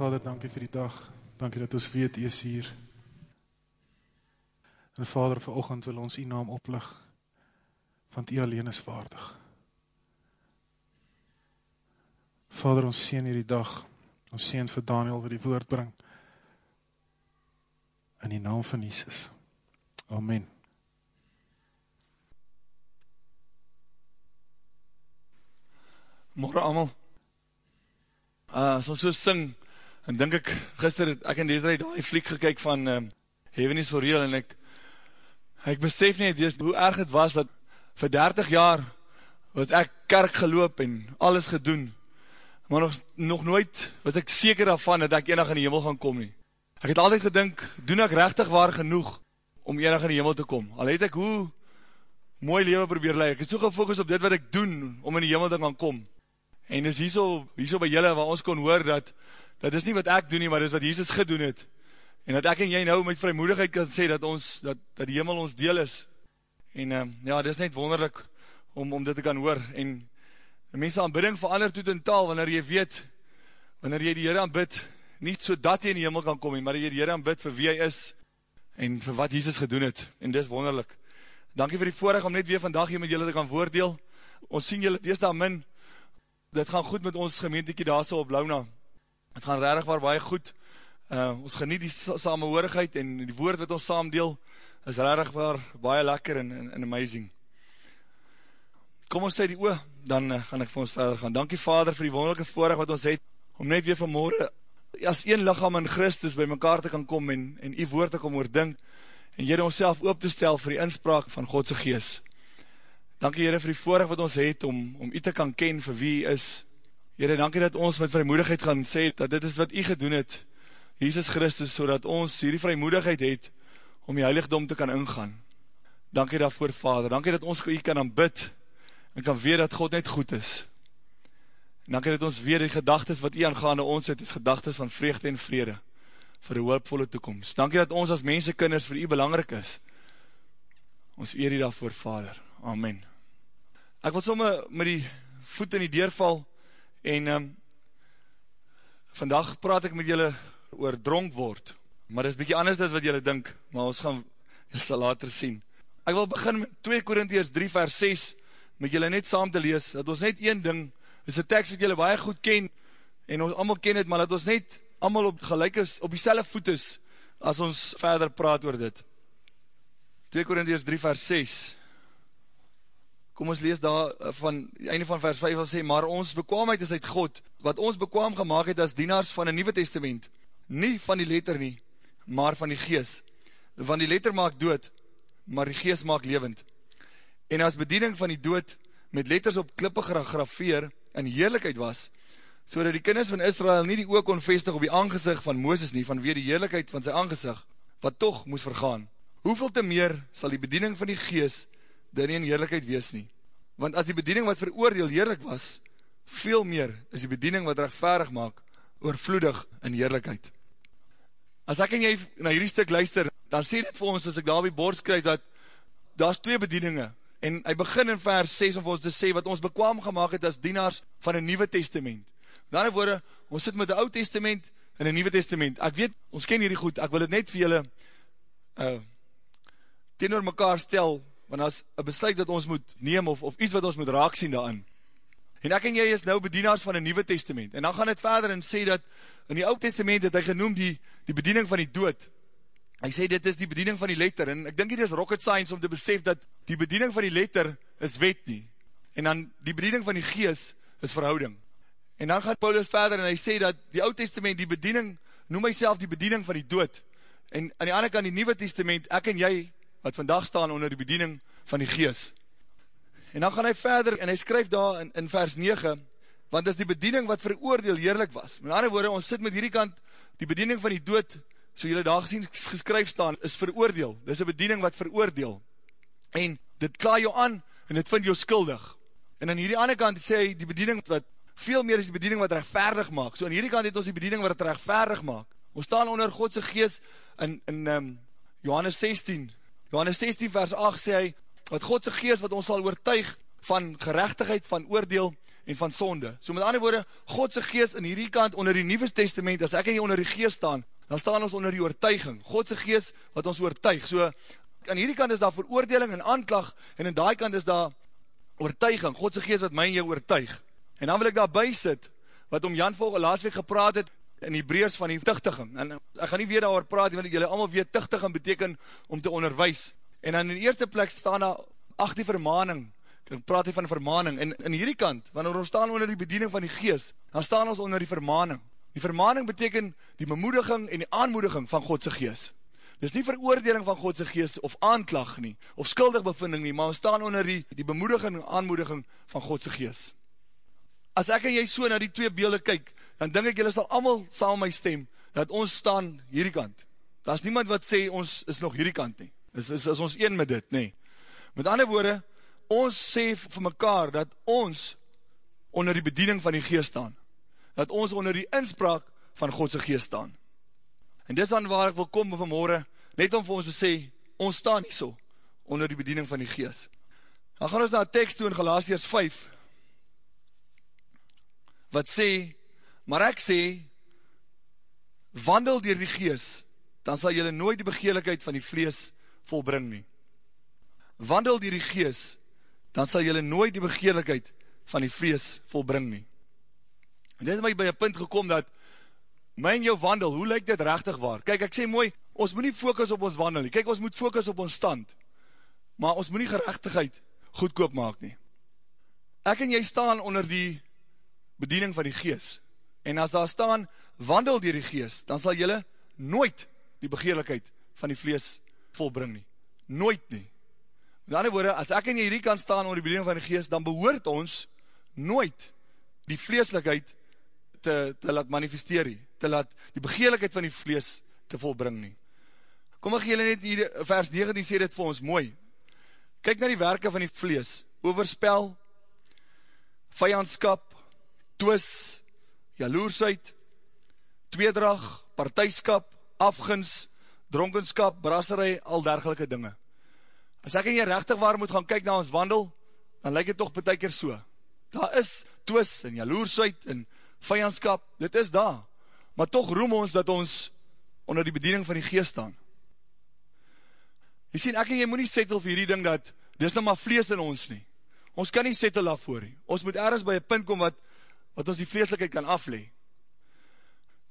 Vader, dankie vir die dag. Dankie dat ons weet, U is hier. En Vader, vanoggend wil ons U naam oplig, want U alleen is waardig. Vader, ons seën hierdie dag. Ons seën vir Daniel wat die woord bring. In die naam van Jesus. Amen. Môre almal. Uh, as ons so sing, en dink ek, gister het ek en Desiree die fliek gekyk van um, Heaven is for real, en ek, ek besef nie, hoe erg het was, dat vir 30 jaar, wat ek kerk geloop en alles gedoen, maar nog, nog nooit was ek seker daarvan, dat ek enig in die hemel gaan kom nie. Ek het altyd gedink, doen ek rechtig waar genoeg, om enig in die hemel te kom. Al het ek hoe mooi leven probeer leid, ek het so gefokus op dit wat ek doen, om in die hemel te gaan kom. En dis hierso, hierso by julle waar ons kon hoor dat, dat is nie wat ek doen nie, maar dis wat Jesus gedoen het. En dat ek en jy nou met vrymoedigheid kan sê dat ons, dat, dat die hemel ons deel is. En um, ja, dis net wonderlik om, om dit te kan hoor. En mense aanbidding verander toet in taal, wanneer jy weet, wanneer jy die Heere aanbid, nie so dat jy in die hemel kan kom, maar jy die Heere aanbid vir wie hy is, en vir wat Jesus gedoen het. En dis wonderlik. Dankie vir die voorrecht om net weer vandag hier met julle te kan voordeel. Ons sien julle, dees daar min, dit gaan goed met ons gemeentekie daar so op Launa. Het gaan rarig waar baie goed. Uh, ons geniet die samenhoorigheid en die woord wat ons saam deel, is rarig waar baie lekker en, en, en amazing. Kom ons sê die oor, dan uh, gaan ek vir ons verder gaan. Dankie vader vir die wonderlijke voorrecht wat ons het, om net weer vanmorgen as een lichaam in Christus by mekaar te kan kom en, en die woord te kom oordink, en jy ons self op te stel vir die inspraak van Godse geest. Dankie Heere vir die voorrecht wat ons het om, om u te kan ken vir wie u is. Heere, dankie dat ons met vrymoedigheid gaan sê dat dit is wat u gedoen het, Jesus Christus, so dat ons hierdie vrymoedigheid het om die heiligdom te kan ingaan. Dankie daarvoor Vader, dankie dat ons u kan aanbid en kan weet dat God net goed is. En dankie dat ons weer die gedagtes wat u aangaande ons het, is gedagtes van vreugde en vrede vir die hoopvolle toekomst. Dankie dat ons as mensekinders vir u belangrijk is. Ons eer u daarvoor Vader. Amen. Ek wil somme met die voet in die deurval en um, vandag praat ek met julle oor dronk word, maar dit is bykie anders as wat julle dink, maar ons gaan julle sal later sien. Ek wil begin met 2 Korinties 3 vers 6 met julle net saam te lees, dat ons net een ding, is een tekst wat julle baie goed ken en ons allemaal ken het, maar dat ons net allemaal op gelijk is, op die voet is, as ons verder praat oor dit. 2 Korinties 3 vers 6 kom ons lees daar eh, van, einde van vers 5, sê, maar ons bekwaamheid is uit God, wat ons bekwaam gemaakt het as dienaars van een nieuwe testament, nie van die letter nie, maar van die gees, van die letter maak dood, maar die gees maak levend, en as bediening van die dood, met letters op klippe gegrafeer, in heerlijkheid was, so dat die kinders van Israel nie die oog kon vestig op die aangezicht van Mooses nie, vanweer die heerlijkheid van sy aangezicht, wat toch moes vergaan. Hoeveel te meer sal die bediening van die gees dit nie in heerlijkheid wees nie. Want as die bediening wat veroordeel heerlijk was, veel meer is die bediening wat rechtvaardig maak, oorvloedig in heerlijkheid. As ek en jy na hierdie stuk luister, dan sê dit vir ons, as ek daar op die bord skryf, dat daar is twee bedieninge, en hy begin in vers 6 om ons te sê, wat ons bekwaam gemaakt het as dienaars van een nieuwe testament. Daarin woorde, ons sit met een oud testament en een nieuwe testament. Ek weet, ons ken hierdie goed, ek wil het net vir julle uh, teen oor mekaar stel, want as een besluit dat ons moet neem, of, of iets wat ons moet raak sien daarin. En ek en jy is nou bedienaars van een nieuwe testament, en dan gaan het verder en sê dat, in die oud testament het hy genoem die, die bediening van die dood, hy sê dit is die bediening van die letter, en ek dink dit is rocket science om te besef dat die bediening van die letter is wet nie, en dan die bediening van die gees is verhouding. En dan gaat Paulus verder en hy sê dat die oud testament, die bediening, noem hy self die bediening van die dood, en aan die andere kant die nieuwe testament, ek en jy wat vandag staan onder die bediening van die gees. En dan gaan hy verder, en hy skryf daar in, in vers 9, want is die bediening wat veroordeel heerlijk was. Met andere woorde, ons sit met hierdie kant, die bediening van die dood, so jylle daar gezien geskryf staan, is veroordeel. Dit is een bediening wat veroordeel. En dit klaar jou aan, en dit vind jou skuldig. En aan hierdie andere kant sê hy, die bediening wat, veel meer is die bediening wat rechtvaardig maak. So aan hierdie kant het ons die bediening wat rechtvaardig maak. Ons staan onder Godse gees in, in um, Johannes 16, Johannes 16 vers 8 sê hy, wat Godse geest wat ons sal oortuig van gerechtigheid, van oordeel en van sonde. So met ander woorde, Godse geest in hierdie kant onder die Nieuwe Testament, as ek en jy onder die geest staan, dan staan ons onder die oortuiging. Godse geest wat ons oortuig. So aan hierdie kant is daar veroordeling en aanklag en in daai kant is daar oortuiging. Godse geest wat my en jou oortuig. En dan wil ek daarby sit wat om Jan volge laatst week gepraat het in die brees van die tuchtiging. En ek gaan nie weer daar praat, want julle allemaal weet tuchtiging beteken om te onderwijs. En dan in die eerste plek staan daar ach die vermaning, ek praat hier van vermaning, en in hierdie kant, wanneer ons staan onder die bediening van die gees, dan staan ons onder die vermaning. Die vermaning beteken die bemoediging en die aanmoediging van Godse gees. Dit is nie veroordeling van Godse gees of aanklag nie, of skuldig bevinding nie, maar ons staan onder die, die bemoediging en aanmoediging van Godse gees. As ek en jy so na die twee beelde kyk, dan denk ek, jylle sal allemaal saam my stem, dat ons staan hierdie kant. Daar is niemand wat sê, ons is nog hierdie kant nie. Is, is, is ons een met dit, nie. Met ander woorde, ons sê vir mekaar dat ons onder die bediening van die geest staan. Dat ons onder die inspraak van Godse geest staan. En dis dan waar ek wil kom vanmorgen, net om vir ons te sê, ons staan nie so onder die bediening van die geest. Dan gaan ons na tekst toe in Galatius 5, wat sê, maar ek sê, wandel dier die geest, dan sal jylle nooit die begeerlikheid van die vlees volbring nie wandel dier die gees, dan sal jylle nooit die begeerlikheid van die vrees volbring nie. En dit het my by een punt gekom dat, my en jou wandel, hoe lyk dit rechtig waar? Kijk, ek sê mooi, ons moet nie focus op ons wandel nie, kijk, ons moet focus op ons stand, maar ons moet nie gerechtigheid goedkoop maak nie. Ek en jy staan onder die bediening van die gees, en as daar staan, wandel dier die gees, dan sal jylle nooit die begeerlikheid van die vlees volbring nie. Nooit nie. Met ander woorde, as ek en jy hierdie kan staan onder die bediening van die geest, dan behoort ons nooit die vleeslikheid te, te laat manifesteer, te laat die begeerlikheid van die vlees te volbring nie. Kom ek julle net hier, vers 19 sê dit vir ons mooi. Kyk na die werke van die vlees, overspel, vijandskap, twis, jaloersheid, tweedrag, partijskap, afgins, dronkenskap, brasserij, al dergelike dinge. As ek en jy rechtig waar moet gaan kyk na ons wandel, dan lyk het toch betekker so. Daar is twis en jaloersheid en vijandskap, dit is daar. Maar toch roem ons dat ons onder die bediening van die geest staan. Jy sien, ek en jy moet nie settel vir hierdie ding dat, dit is nou maar vlees in ons nie. Ons kan nie settel daarvoor nie. Ons moet ergens by een punt kom wat, wat ons die vleeslikheid kan aflee.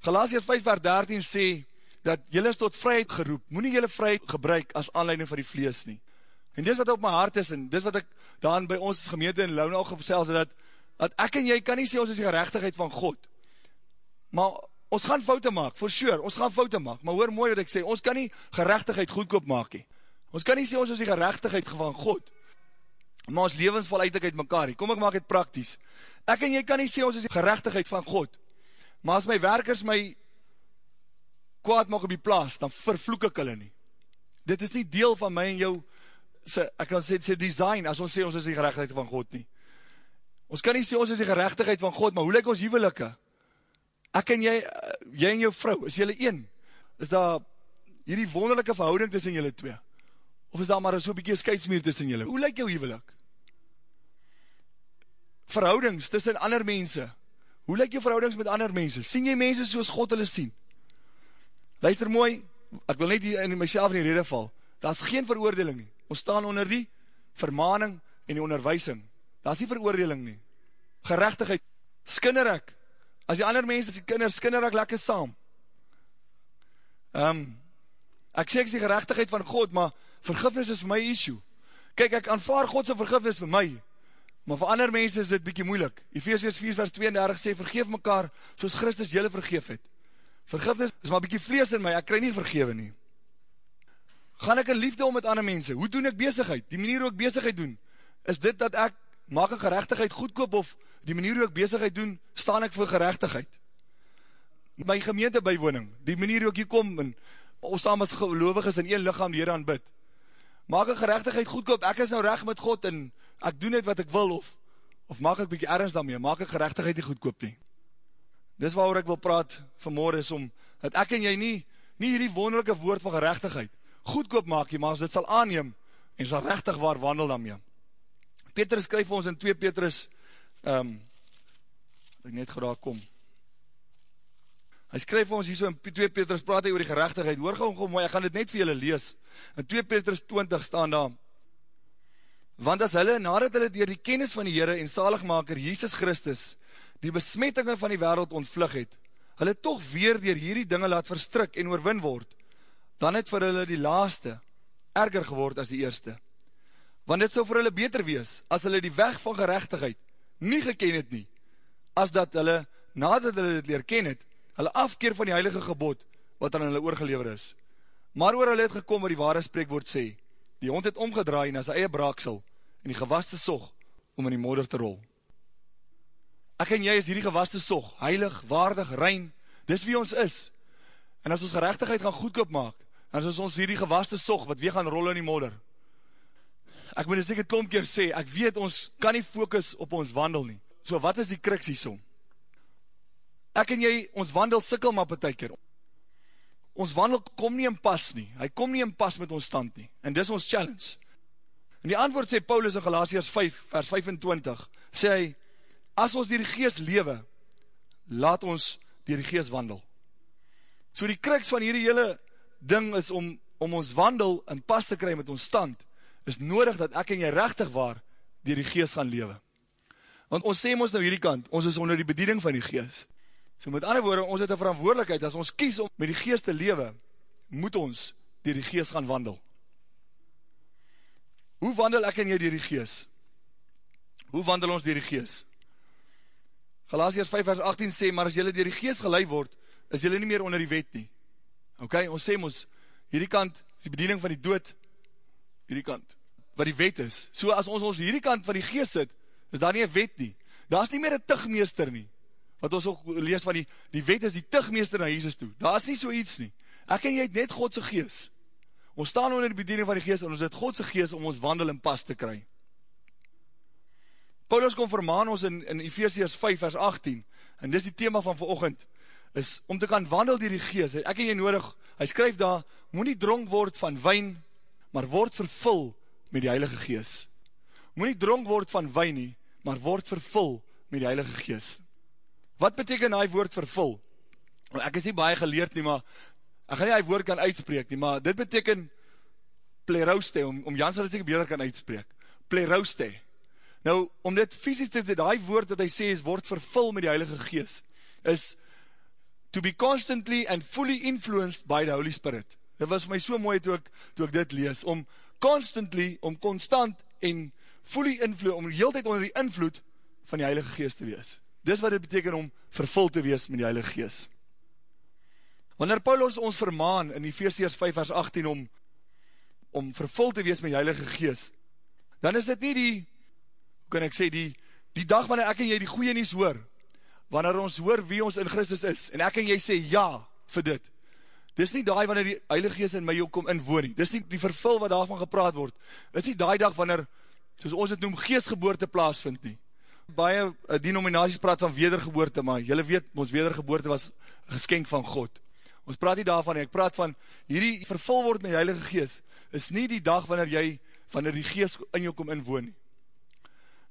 Galatius 5 vers 13 sê, dat jylle is tot vryheid geroep, moet nie jylle vryheid gebruik as aanleiding vir die vlees nie. En dit wat op my hart is, en dit wat ek dan by ons gemeente in Loune al gesels, dat, dat ek en jy kan nie sê ons is die gerechtigheid van God. Maar ons gaan foute maak, for sure, ons gaan foute maak. Maar hoor mooi wat ek sê, ons kan nie gerechtigheid goedkoop maak nie. Ons kan nie sê ons is die gerechtigheid van God. Maar ons levens val uit uit mekaar. Kom ek maak het prakties. Ek en jy kan nie sê ons is die gerechtigheid van God. Maar as my werkers my kwaad maak op die plaas, dan vervloek ek hulle nie. Dit is nie deel van my en jou sy, ek kan sê, sy design, as ons sê ons is die gerechtigheid van God nie. Ons kan nie sê ons is die gerechtigheid van God, maar hoe lyk ons huwelike? Ek en jy, eh, jy en jou vrou, is jylle een? Is daar hierdie wonderlijke verhouding tussen jylle twee? Of is daar maar so'n bykie skeidsmeer tussen jylle? Hoe lyk jou huwelik? Verhoudings tussen ander mense. Hoe lyk jou verhoudings met ander mense? Sien jy mense soos God hulle sien? Luister mooi, ek wil net hier in myself in die rede val. Daar is geen veroordeling nie. Ons staan onder die vermaning en die onderwijsing. Daar is nie veroordeling nie. Gerechtigheid. Skinner ek. As die ander mens is die kinder, skinner ek lekker saam. Um, ek sê ek is die gerechtigheid van God, maar vergifnis is vir my issue. Kijk, ek aanvaar Godse vergifnis vir my, maar vir ander mense is dit bykie moeilik. Ephesians 4 vers 32 sê, vergeef mekaar soos Christus jylle vergeef het. Vergifnis is maar bykie vlees in my, ek krij nie vergewe nie gaan ek in liefde om met ander mense? Hoe doen ek bezigheid? Die manier hoe ek bezigheid doen, is dit dat ek maak ek gerechtigheid goedkoop of die manier hoe ek bezigheid doen, staan ek vir gerechtigheid? My gemeente bijwoning, die manier hoe ek hier kom en ons saam as gelovig is in een lichaam die Heer aanbid, maak ek gerechtigheid goedkoop, ek is nou recht met God en ek doen net wat ek wil of, of maak ek bykie ergens daarmee, maak ek gerechtigheid nie goedkoop nie. Dis waar ek wil praat vanmorgen is om, dat ek en jy nie, nie hierdie wonderlijke woord van gerechtigheid, goedkoop maak jy, maar as dit sal aanneem, en sal rechtig waar wandel daarmee. Petrus skryf ons in 2 Petrus um, Ek net daar kom. Hy skryf vir ons hier so in 2 Petrus, praat hy oor die gerechtigheid. Hoor gauw, gauw mooi, ek gaan dit net vir julle lees. In 2 Petrus 20 staan daar, Want as hulle, nadat hulle dier die kennis van die Heere en zaligmaker Jesus Christus, die besmettingen van die wereld ontvlug het, hulle toch weer dier hierdie dinge laat verstrik en oorwin word, dan het vir hulle die laaste erger geword as die eerste. Want dit sal vir hulle beter wees, as hulle die weg van gerechtigheid nie geken het nie, as dat hulle, nadat hulle dit leer ken het, hulle afkeer van die heilige gebod, wat aan hulle oorgelever is. Maar oor hulle het gekom wat die ware spreekwoord sê, die hond het omgedraai na sy eie braaksel, en die gewaste sog, om in die modder te rol. Ek en jy is hierdie gewaste sog, heilig, waardig, rein, dis wie ons is. En as ons gerechtigheid gaan goedkoop maak, dan is ons hierdie gewaste sog, wat weer gaan rol in die modder. Ek moet dit seker klomp keer sê, ek weet ons kan nie focus op ons wandel nie. So wat is die kriks hiersom? Ek en jy, ons wandel sikkel maar per keer. Ons wandel kom nie in pas nie. Hy kom nie in pas met ons stand nie. En dis ons challenge. En die antwoord sê Paulus in Galatians 5 vers 25, sê hy, as ons dier die geest lewe, laat ons dier die geest wandel. So die kriks van hierdie hele ding is om, om ons wandel in pas te kry met ons stand, is nodig dat ek en jy rechtig waar dier die geest gaan lewe. Want ons sê ons nou hierdie kant, ons is onder die bediening van die geest. So met ander woorde, ons het een verantwoordelikheid, as ons kies om met die geest te lewe, moet ons dier die geest gaan wandel. Hoe wandel ek en jy dier die geest? Hoe wandel ons dier die geest? Galatians 5 vers 18 sê, maar as jylle dier die geest geleid word, is jylle nie meer onder die wet nie. Ok, ons sê ons, hierdie kant is die bediening van die dood, hierdie kant, wat die wet is. So as ons ons hierdie kant van die geest sit, is daar nie een wet nie. Daar is nie meer een tigmeester nie. Wat ons ook lees van die, die wet is die tigmeester na Jesus toe. Daar is nie so iets nie. Ek en jy het net Godse geest. Ons staan onder die bediening van die geest en ons het Godse geest om ons wandel in pas te kry. Paulus kom vermaan ons in, in Ephesians 5 vers 18 en dis die thema van verochend is om te kan wandel dier die geest. Ek en jy nodig, hy skryf daar, moet nie dronk word van wijn, maar word vervul met die heilige geest. Moet nie dronk word van wijn nie, maar word vervul met die heilige geest. Wat beteken hy woord vervul? Ek is nie baie geleerd nie, maar ek gaan nie hy woord kan uitspreek nie, maar dit beteken plerouste, om, om Jan sal dit seker beter kan uitspreek. Plerouste. Nou, om dit fysisk te, die woord wat hy sê is, word vervul met die heilige geest, is to be constantly and fully influenced by the Holy Spirit. Dit was vir my so mooi toe ek, toe ek dit lees, om constantly, om constant en fully invloed, om hele tijd onder die invloed van die Heilige Geest te wees. Dis wat dit beteken om vervul te wees met die Heilige Geest. Wanneer Paulus ons vermaan in Ephesians 5 vers 18 om, om vervul te wees met die Heilige Geest, dan is dit nie die, hoe kan ek sê, die, die dag wanneer ek en jy die goeie nies hoor, wanneer ons hoor wie ons in Christus is, en ek en jy sê ja vir dit, dis nie die wanneer die Heilige Geest in my jou kom inwoon nie, dis nie die vervul wat daarvan gepraat word, dis nie die dag wanneer, soos ons het noem, geestgeboorte plaas vind nie, baie uh, denominaties praat van wedergeboorte, maar jylle weet, ons wedergeboorte was geskenk van God. Ons praat nie daarvan nie, ek praat van, hierdie vervul word met die Heilige Geest, is nie die dag wanneer jy, wanneer die Geest in jou kom inwoon nie.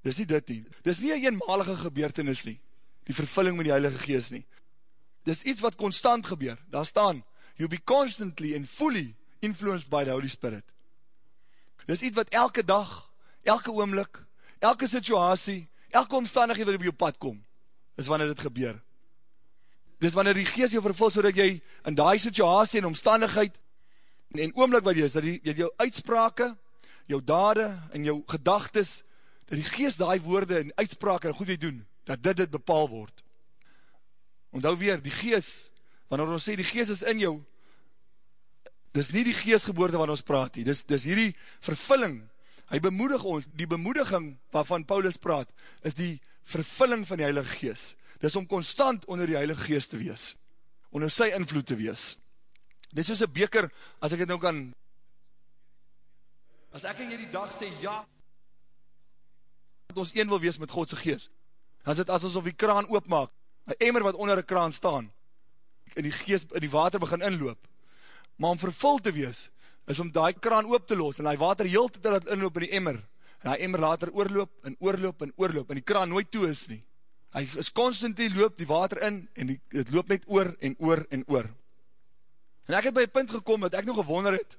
Dis nie dit nie. Dis nie een eenmalige gebeurtenis nie, die vervulling met die Heilige Geest nie. Dis iets wat constant gebeur. Daar staan, you be constantly and fully influenced by the Holy Spirit. Dis iets wat elke dag, elke oomlik, elke situasie, elke omstandigheid wat op jou pad kom, is wanneer dit gebeur. Dis wanneer die geest jou vervul, so dat jy in die situasie en omstandigheid, en, en oomlik wat jy is, dat jy, jou uitsprake, jou dade en jou gedagtes, dat die geest die woorde en uitsprake en goed jy doen, dat dit dit bepaal word. Onthou weer, die geest, wanneer ons sê die geest is in jou, dis nie die geestgeboorte wat ons praat nie, dis, dis hierdie vervulling, hy bemoedig ons, die bemoediging waarvan Paulus praat, is die vervulling van die Heilige Geest. Dis om constant onder die Heilige Geest te wees, onder sy invloed te wees. Dis soos een beker, as ek het nou kan, as ek en jy die dag sê, ja, dat ons een wil wees met Godse Geest, dan is het asof die kraan oopmaak, een emmer wat onder die kraan staan, in die geest, in die water begin inloop, maar om vervul te wees, is om die kraan oop te los, en die water heel te laat inloop in die emmer, en die emmer later oorloop, en oorloop, en oorloop, en die kraan nooit toe is nie. Hy is constant die loop die water in, en die, het loop net oor en oor en oor. En ek het by punt gekom, dat ek nog gewonder het,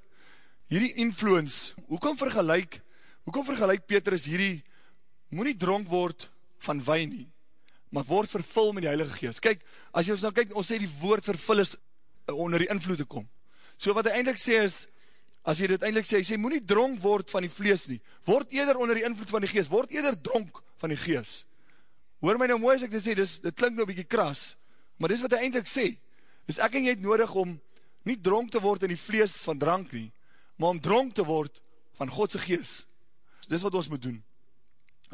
hierdie influence, hoekom vergelijk, hoekom vergelijk Petrus hierdie, moet nie dronk word van wijn nie, maar word vervul met die Heilige Geest. Kyk, as jy ons nou kyk, ons sê die woord vervul is uh, onder die invloed te kom. So wat hy eindelijk sê is, as jy dit eindelijk sê, hy sê, moet nie dronk word van die vlees nie, word eerder onder die invloed van die Geest, word eerder dronk van die Geest. Hoor my nou mooi as ek dit sê, dis, dit klink nou bykie kras, maar dis wat hy eindelijk sê, is ek en jy het nodig om nie dronk te word in die vlees van drank nie, maar om dronk te word van Godse geest. Dis wat ons moet doen.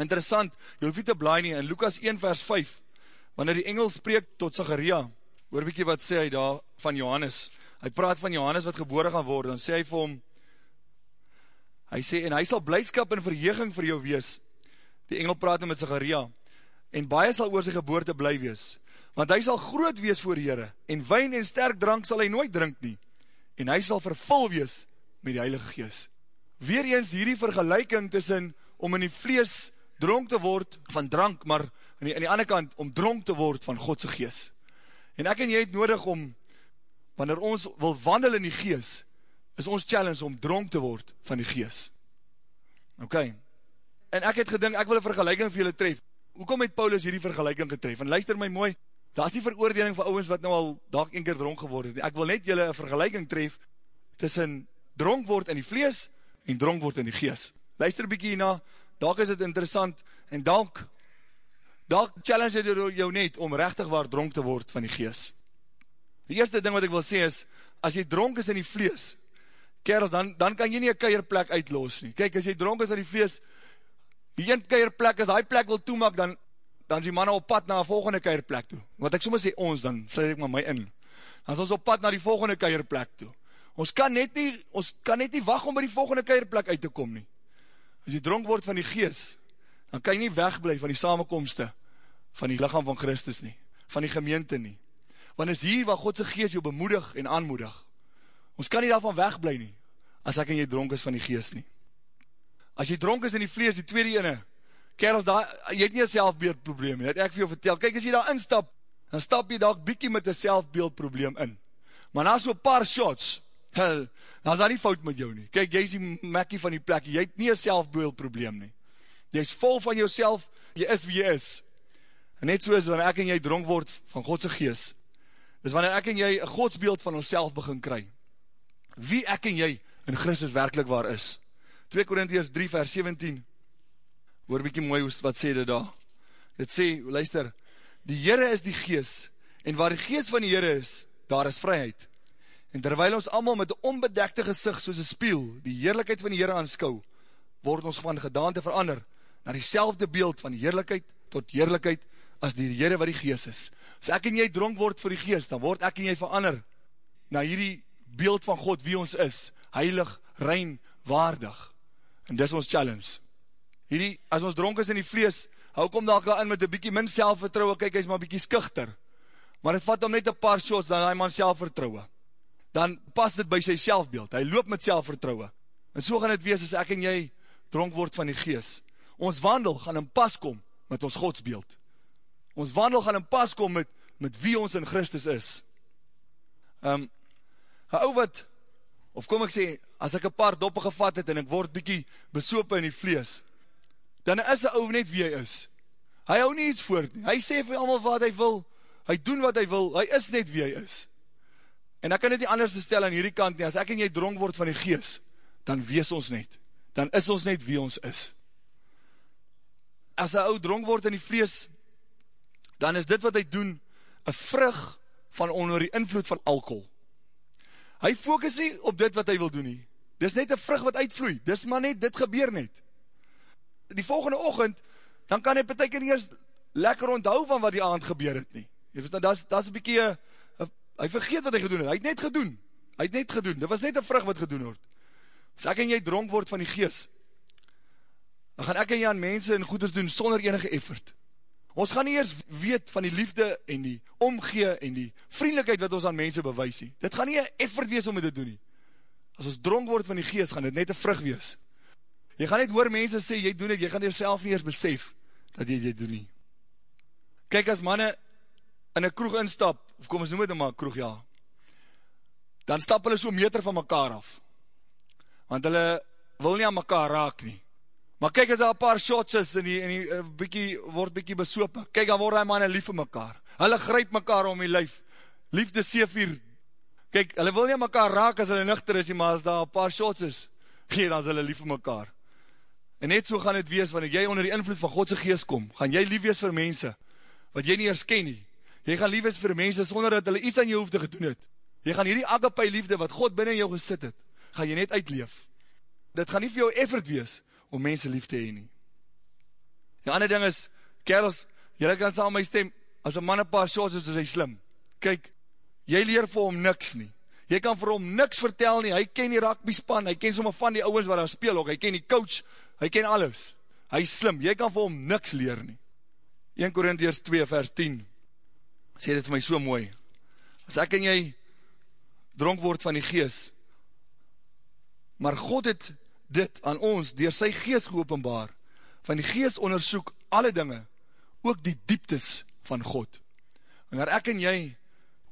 Interessant, jy hoef nie te blaai nie, in Lukas 1 vers 5, wanneer die engel spreek tot Zachariah, hoor bykie wat sê hy daar van Johannes, hy praat van Johannes wat gebore gaan word, dan sê hy vir hom, hy sê, en hy sal blijdskap en verheging vir jou wees, die engel praat nou met Zachariah, en baie sal oor sy geboorte bly wees, want hy sal groot wees voor Heere, en wijn en sterk drank sal hy nooit drink nie, en hy sal vervul wees met die Heilige Gees. Weer eens hierdie vergelijking tussen om in die vlees dronk te word van drank, maar aan die, die andere kant, om dronk te word van Godse gees. En ek en jy het nodig om, wanneer ons wil wandel in die gees, is ons challenge om dronk te word van die gees. Ok, en ek het gedink, ek wil een vergelijking vir julle tref. Hoekom het Paulus hierdie vergelijking getref? En luister my mooi, daar is die veroordeling vir ouwens wat nou al dag een keer dronk geworden het. Ek wil net julle een vergelijking tref tussen dronk word in die vlees en dronk word in die gees. Luister bykie hierna, dalk is het interessant, en dalk, dalk challenge jy jou net om rechtig waar dronk te word van die gees. Die eerste ding wat ek wil sê is, as jy dronk is in die vlees, kerels, dan, dan kan jy nie een keierplek uitloos nie. Kijk, as jy dronk is in die vlees, die een keierplek, as die plek wil toemaak, dan, dan is die manne op pad na een volgende keierplek toe. Wat ek soms sê ons, dan sluit ek maar my in. Dan is ons op pad na die volgende keierplek toe. Ons kan net nie, ons kan net nie wacht om by die volgende keierplek uit te kom nie. As jy dronk word van die gees, dan kan jy nie wegblijf van die samenkomste van die lichaam van Christus nie, van die gemeente nie. Want is hier waar Godse gees jou bemoedig en aanmoedig. Ons kan nie daarvan wegblijf nie, as ek en jy dronk is van die gees nie. As jy dronk is in die vlees, die tweede ene, kerels, daar, jy het nie een selfbeeldprobleem, dat ek vir jou vertel, kyk as jy daar instap, dan stap jy daar bykie met een selfbeeldprobleem in. Maar na so paar shots, dan is daar nie fout met jou nie. Kijk, jy is die mekkie van die plek, jy het nie een selfbeeldprobleem nie. Jy is vol van jouself, jy is wie jy is. En net so is, wanneer ek en jy dronk word van Godse gees, is wanneer ek en jy een godsbeeld van onszelf begin kry. Wie ek en jy in Christus werkelijk waar is. 2 Korintiërs 3 vers 17, hoor bykie mooi wat sê dit daar. Dit sê, luister, die Heere is die gees, en waar die gees van die Heere is, daar is vryheid. En terwijl ons allemaal met een onbedekte gezicht soos een spiel die heerlijkheid van die Heere aanskou, word ons van gedaante verander na die selfde beeld van heerlijkheid tot heerlijkheid as die Heere wat die geest is. As ek en jy dronk word vir die geest, dan word ek en jy verander na hierdie beeld van God wie ons is, heilig, rein, waardig. En dis ons challenge. Hierdie, as ons dronk is in die vlees, hou kom daar in met een bykie min selfvertrouwe, kyk, hy is maar bykie skichter. Maar het vat om net een paar shots, dan hy man selfvertrouwe dan pas dit by sy selfbeeld. Hy loop met selfvertrouwe. En so gaan dit wees as ek en jy dronk word van die gees. Ons wandel gaan in pas kom met ons godsbeeld. Ons wandel gaan in pas kom met, met wie ons in Christus is. Um, ou wat, of kom ek sê, as ek een paar doppe gevat het en ek word bykie besoop in die vlees, dan is een ou net wie hy is. Hy hou nie iets voort nie. Hy sê vir allemaal wat hy wil, hy doen wat hy wil, hy is net wie hy is. En ek kan dit nie anders stel aan hierdie kant nie, as ek en jy dronk word van die gees, dan wees ons net, dan is ons net wie ons is. As hy ou dronk word in die vlees, dan is dit wat hy doen, een vrug van onder die invloed van alcohol. Hy focus nie op dit wat hy wil doen nie, dis net een vrug wat uitvloei, dis maar net, dit gebeur net. Die volgende ochend, dan kan hy betek nie eers lekker onthou van wat die aand gebeur het nie. Jy verstaan, dat is een bykie hy vergeet wat hy gedoen het, hy het net gedoen, hy het net gedoen, dit was net een vrug wat gedoen word, as ek en jy dronk word van die gees, dan gaan ek en jy aan mense en goeders doen, sonder enige effort, ons gaan nie eers weet van die liefde, en die omgee, en die vriendelijkheid wat ons aan mense bewys nie, dit gaan nie een effort wees om dit te doen nie, as ons dronk word van die gees, gaan dit net een vrug wees, jy gaan net hoor mense sê, jy doen het, jy gaan jy self nie eers besef, dat jy dit doen nie, Kyk as manne in 'n kroeg instap, of kom ons noem dit nou maar kroeg ja. Dan stap hulle so meter van mekaar af. Want hulle wil nie aan mekaar raak nie. Maar kyk as daar 'n paar shots is en die en die uh, bietjie word bietjie besoop. Kyk dan word daai manne lief vir mekaar. Hulle gryp mekaar om die lyf. Liefde seefuur. Kyk, hulle wil nie mekaar raak as hulle nigter is nie, maar as daar 'n paar shots is, gee dan as hulle lief vir mekaar. En net so gaan dit wees wanneer jy onder die invloed van God se gees kom. Gaan jy lief wees vir mense wat jy nie eers ken nie. Jy gaan lief wees vir mense sonder dat hulle iets aan jou hoef te gedoen het. Jy gaan hierdie agape liefde wat God binne in jou gesit het, gaan jy net uitleef. Dit gaan nie vir jou effort wees om mense lief te hê nie. Die ander ding is, kerels, julle kan saam my stem, as 'n man 'n paar shots is, is hy slim. Kyk, jy leer vir hom niks nie. Jy kan vir hom niks vertel nie. Hy ken die rugby span, hy ken sommer van die ouens wat daar speel ook. Hy ken die coach, hy ken alles. Hy's slim. Jy kan vir hom niks leer nie. 1 Korintiërs 2 vers 10 sê dit vir my so mooi. As ek en jy dronk word van die gees, maar God het dit aan ons deur sy gees geopenbaar. Van die gees ondersoek alle dinge, ook die dieptes van God. Wanneer ek en jy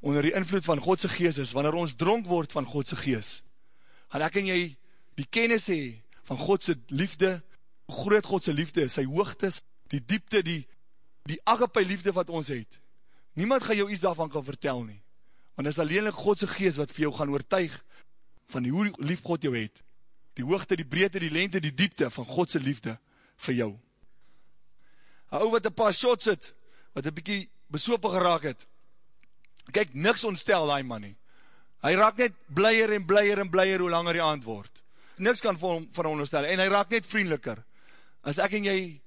onder die invloed van God se gees is, wanneer ons dronk word van God se gees, gaan ek en jy die kennis hê van God se liefde, groot God se liefde, sy hoogtes, die diepte, die die agape liefde wat ons het. Niemand gaan jou iets daarvan kan vertel nie. Want is alleenlik God se gees wat vir jou gaan oortuig van hoe lief God jou het die hoogte, die breedte, die lengte, die diepte van God se liefde vir jou. 'n Ou wat 'n paar shots het, wat 'n bietjie besope geraak het. Kyk, niks ontstel daai man nie. Hy raak net blyer en blyer en blyer hoe langer die aand word. Niks kan vir hom veronderstel en hy raak net vriendeliker. As ek en jy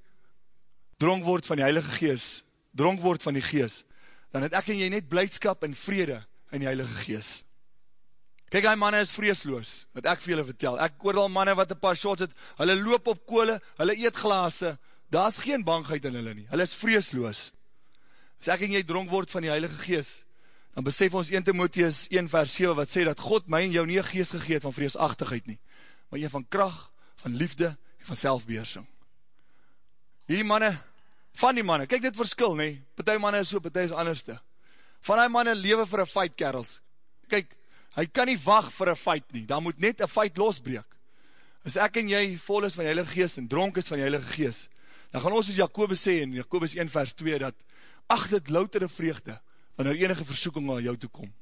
dronk word van die Heilige Gees, dronk word van die Gees, dan het ek en jy net blydskap en vrede in die Heilige Gees. Kyk, hy manne is vreesloos, wat ek vir julle vertel. Ek hoor al manne wat 'n paar shots het, hulle loop op kole, hulle eet glase. Daar's geen bangheid in hulle nie. Hulle is vreesloos. As ek en jy dronk word van die Heilige Gees, dan besef ons 1 Timoteus 1 vers 7 wat sê dat God my en jou nie 'n gees gegee het van vreesagtigheid nie, maar een van krag, van liefde en van selfbeheersing. Hierdie manne, van die manne, kyk dit verskil nê. Party manne is so, party is anderste. Van daai manne lewe vir 'n fight, kerels. Kyk, Hy kan nie wag vir 'n fight nie. Daar moet net 'n fight losbreek. As ek en jy vol is van die Heilige Gees en dronk is van die Heilige Gees, dan gaan ons soos Jakobus sê in Jakobus 1 vers 2 dat ag dit loutere vreugde wanneer enige versoeking na jou toe kom.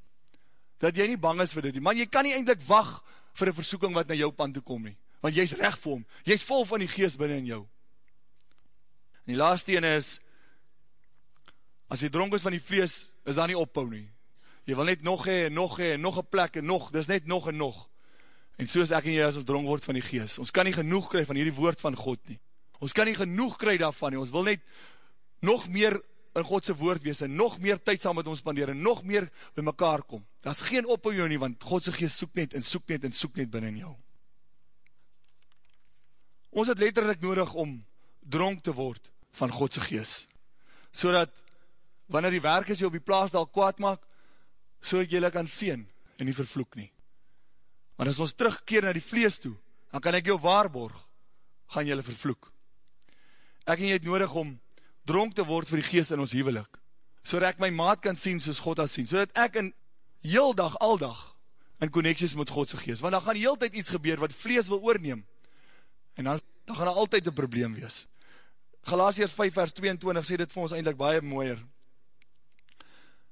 Dat jy nie bang is vir dit nie. Man, jy kan nie eintlik wag vir 'n versoeking wat na jou pad toe kom nie, want jy's reg vir hom. Jy's vol van die Gees binne in jou. En die laaste een is as jy dronk is van die vlees, is daar nie ophou nie. Jy wil net nog hê en nog hê en nog 'n plek en nog, dis net nog en nog. En soos ek en jy as ons dronk word van die Gees. Ons kan nie genoeg kry van hierdie woord van God nie. Ons kan nie genoeg kry daarvan nie. Ons wil net nog meer in God se woord wees en nog meer tyd saam met hom spandeer en nog meer by mekaar kom. Daar's geen ophou jou nie want God se Gees soek net en soek net en soek net binne in jou. Ons het letterlik nodig om dronk te word van God se Gees. Sodat wanneer die werkers jou op die plaas dalk kwaad maak, so ek julle kan sien en nie vervloek nie. Maar as ons terugkeer na die vlees toe, dan kan ek jou waarborg, gaan julle vervloek. Ek en jy het nodig om dronk te word vir die gees in ons huwelik, so ek my maat kan sien soos God as sien, so ek in heel dag, al dag, in connecties met Godse gees, want dan gaan heel tyd iets gebeur wat vlees wil oorneem, en dan, dan gaan daar altyd een probleem wees. Galatiërs 5 vers 22 sê dit vir ons eindelijk baie mooier.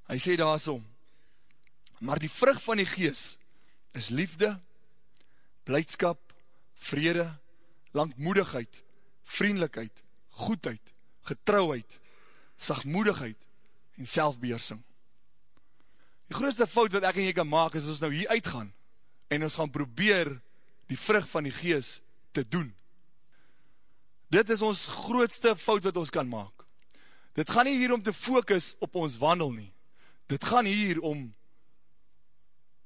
Hy sê daar so, Maar die vrug van die gees is liefde, blijdskap, vrede, langmoedigheid, vriendelijkheid, goedheid, getrouheid, sagmoedigheid en selfbeheersing. Die grootste fout wat ek en jy kan maak is ons nou hier uitgaan en ons gaan probeer die vrug van die gees te doen. Dit is ons grootste fout wat ons kan maak. Dit gaan nie hier om te focus op ons wandel nie. Dit gaan hier om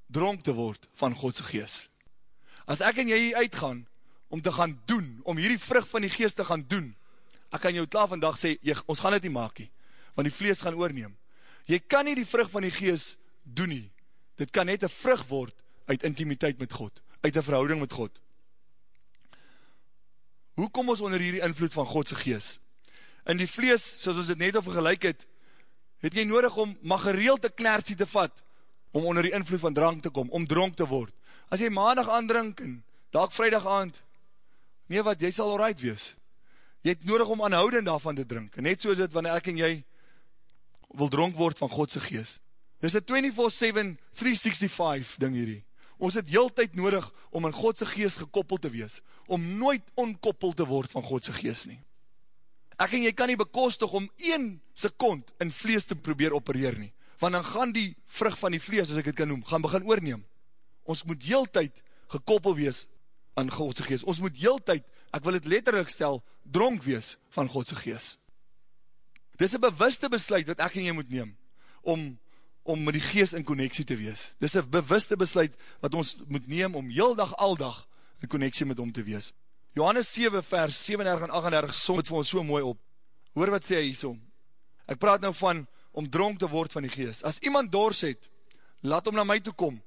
dronk te word van Godse gees. As ek en jy hier uitgaan, om te gaan doen, om hierdie vrug van die gees te gaan doen, ek kan jou klaar vandag sê, jy, ons gaan dit nie maak nie, want die vlees gaan oorneem. Jy kan nie die vrug van die gees doen nie, dit kan net een vrug word uit intimiteit met God, uit een verhouding met God. Hoe kom ons onder hierdie invloed van Godse gees? In die vlees, soos ons het net al vergelijk het, het jy nodig om maar gereeld te knersie te vat, om onder die invloed van drank te kom, om dronk te word. As jy maandag aandrink en dalk vrijdag aand, nee wat, jy sal alright wees. Jy het nodig om aanhoudend daarvan te drink. En net so is het wanneer ek en jy wil dronk word van Godse geest. Dit is een 24-7, 365 ding hierdie. Ons het heel tyd nodig om in Godse geest gekoppeld te wees, om nooit onkoppeld te word van Godse geest nie. Ek en jy kan nie bekostig om 1 sekond in vlees te probeer opereer nie, want dan gaan die vrug van die vlees, as ek het kan noem, gaan begin oorneem. Ons moet heel tyd gekoppel wees aan Godse geest. Ons moet heel tyd, ek wil het letterlijk stel, dronk wees van Godse geest. Dit is een bewuste besluit wat ek en jy moet neem, om, om met die geest in connectie te wees. Dit is een bewuste besluit wat ons moet neem, om heel dag, al dag, in connectie met hom te wees. Johannes 7 vers 37 en 38 som het vir ons so mooi op. Hoor wat sê hy hiersom. Ek praat nou van om dronk te word van die geest. As iemand dors het, laat hom na my toe kom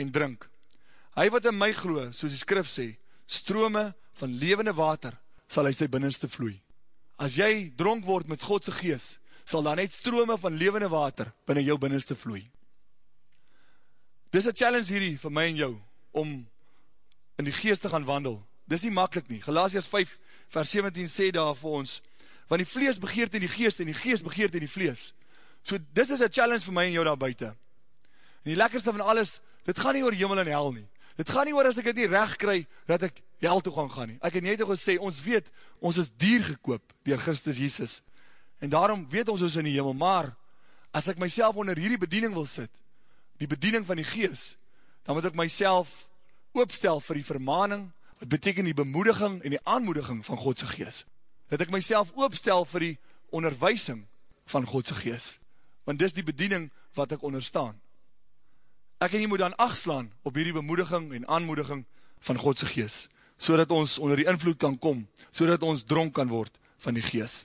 en drink. Hy wat in my glo, soos die skrif sê, strome van levende water sal uit sy binnenste vloei. As jy dronk word met Godse geest, sal daar net strome van levende water binnen jou binnenste vloei. Dis een challenge hierdie vir my en jou, om in die geest te gaan wandel. Dis nie makkelijk nie. Galatians 5 vers 17 sê daar vir ons, want die vlees begeert in die geest en die geest begeert in die vlees. So dis is een challenge vir my en jou daar buiten. En die lekkerste van alles, dit gaan nie oor hemel en hel nie. Dit gaan nie oor as ek het nie recht kry, dat ek hel toe gaan gaan nie. Ek het net al gesê, ons weet, ons is dier gekoop, dier Christus Jesus. En daarom weet ons ons in die hemel, maar, as ek myself onder hierdie bediening wil sit, die bediening van die gees, dan moet ek myself oopstel vir die vermaning, wat beteken die bemoediging en die aanmoediging van Godse gees. Dat ek myself oopstel vir die onderwijsing van Godse gees. Want dis die bediening wat ek onderstaan ek en jy moet dan achtslaan op hierdie bemoediging en aanmoediging van Godse gees, so ons onder die invloed kan kom, so ons dronk kan word van die gees.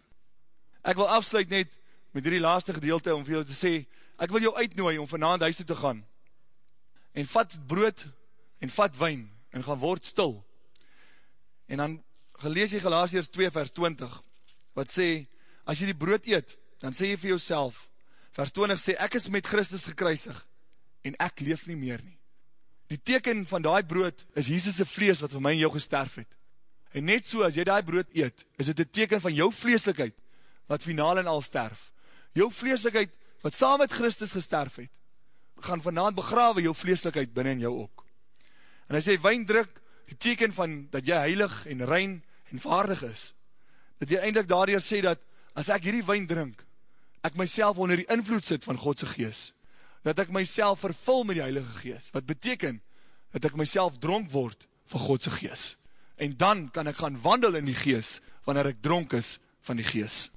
Ek wil afsluit net met hierdie laaste gedeelte om vir jou te sê, ek wil jou uitnooi om vanavond huis toe te gaan, en vat brood en vat wijn, en gaan word stil. En dan gelees jy Galatiërs 2 vers 20, wat sê, as jy die brood eet, dan sê jy vir jouself, vers 20 sê, ek is met Christus gekruisig, en ek leef nie meer nie. Die teken van die brood is Jesus' vlees wat vir my en jou gesterf het. En net so as jy die brood eet, is dit een teken van jou vleeslikheid wat finaal en al sterf. Jou vleeslikheid wat saam met Christus gesterf het, gaan vanavond begrawe jou vleeslikheid binnen jou ook. En as jy wijn druk, die teken van dat jy heilig en rein en vaardig is, dat jy eindelijk daardoor sê dat as ek hierdie wijn drink, ek myself onder die invloed sit van Godse geest, dat ek myself vervul met die Heilige Gees, wat beteken, dat ek myself dronk word van Godse Gees, en dan kan ek gaan wandel in die Gees, wanneer ek dronk is van die Gees.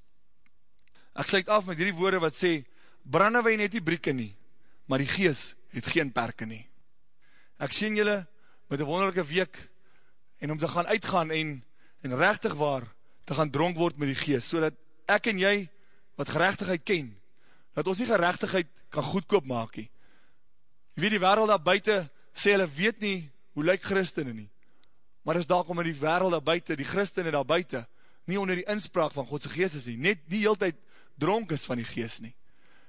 Ek sluit af met hierdie woorde wat sê, brandewijn het die brieke nie, maar die Gees het geen perke nie. Ek sien julle met een wonderlijke week, en om te gaan uitgaan en, en rechtig waar, te gaan dronk word met die Gees, so dat ek en jy, wat gerechtigheid ken, dat ons die gerechtigheid kan goedkoop maak nie. Weet die wereld daar buiten, sê hulle weet nie, hoe lyk christene nie. Maar is daar kom in die wereld daar buiten, die christene daar buiten, nie onder die inspraak van Godse geest is nie, net die heel tyd dronk is van die geest nie.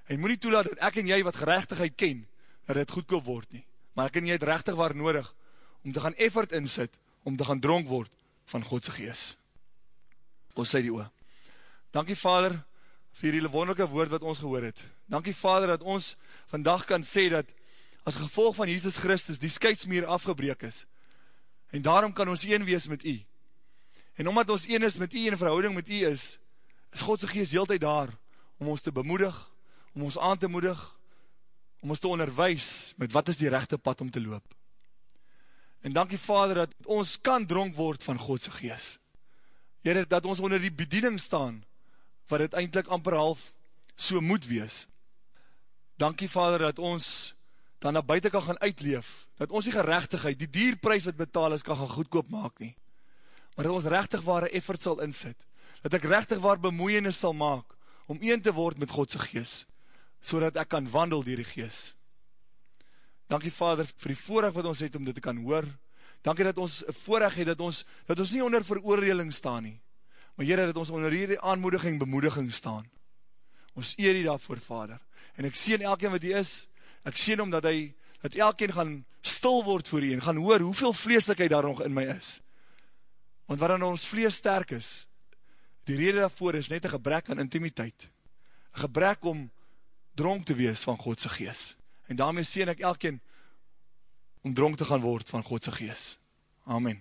En moet nie toelaat dat ek en jy wat gerechtigheid ken, dat dit goedkoop word nie. Maar ek en jy het rechtig waar nodig, om te gaan effort insit, om te gaan dronk word van Godse geest. Ons sê die oor. Dankie vader, vir die wonderlijke woord wat ons gehoor het. Dankie Vader dat ons vandag kan sê dat as gevolg van Jesus Christus die skeidsmeer afgebreek is. En daarom kan ons een wees met u. En omdat ons een is met u en verhouding met u is, is Godse geest heel tyd daar om ons te bemoedig, om ons aan te moedig, om ons te onderwijs met wat is die rechte pad om te loop. En dankie Vader dat ons kan dronk word van Godse geest. Heer, dat ons onder die bediening staan, wat het eindelijk amper half so moet wees. Dankie Vader dat ons dan na buiten kan gaan uitleef, dat ons die gerechtigheid, die dierprys wat betaal is, kan gaan goedkoop maak nie. Maar dat ons rechtig ware effort sal insit, dat ek rechtig waar bemoeienis sal maak, om een te word met Godse gees, so ek kan wandel dier die gees. Dankie Vader vir die voorrecht wat ons het om dit te kan hoor, dankie dat ons voorrecht het, dat ons, dat ons nie onder veroordeling staan nie, Maar Heere, dat ons onder hierdie aanmoediging, bemoediging staan. Ons eer U daarvoor, Vader. En ek sien elkeen wat hier is, ek sien hom dat hy, dat elkeen gaan stil word voor U en gaan hoor hoeveel vleeslikheid daar nog in my is. Want waarin ons vlees sterk is, die rede daarvoor is net een gebrek aan intimiteit. Een gebrek om dronk te wees van Godse gees. En daarmee sien ek elkeen om dronk te gaan word van Godse gees. Amen.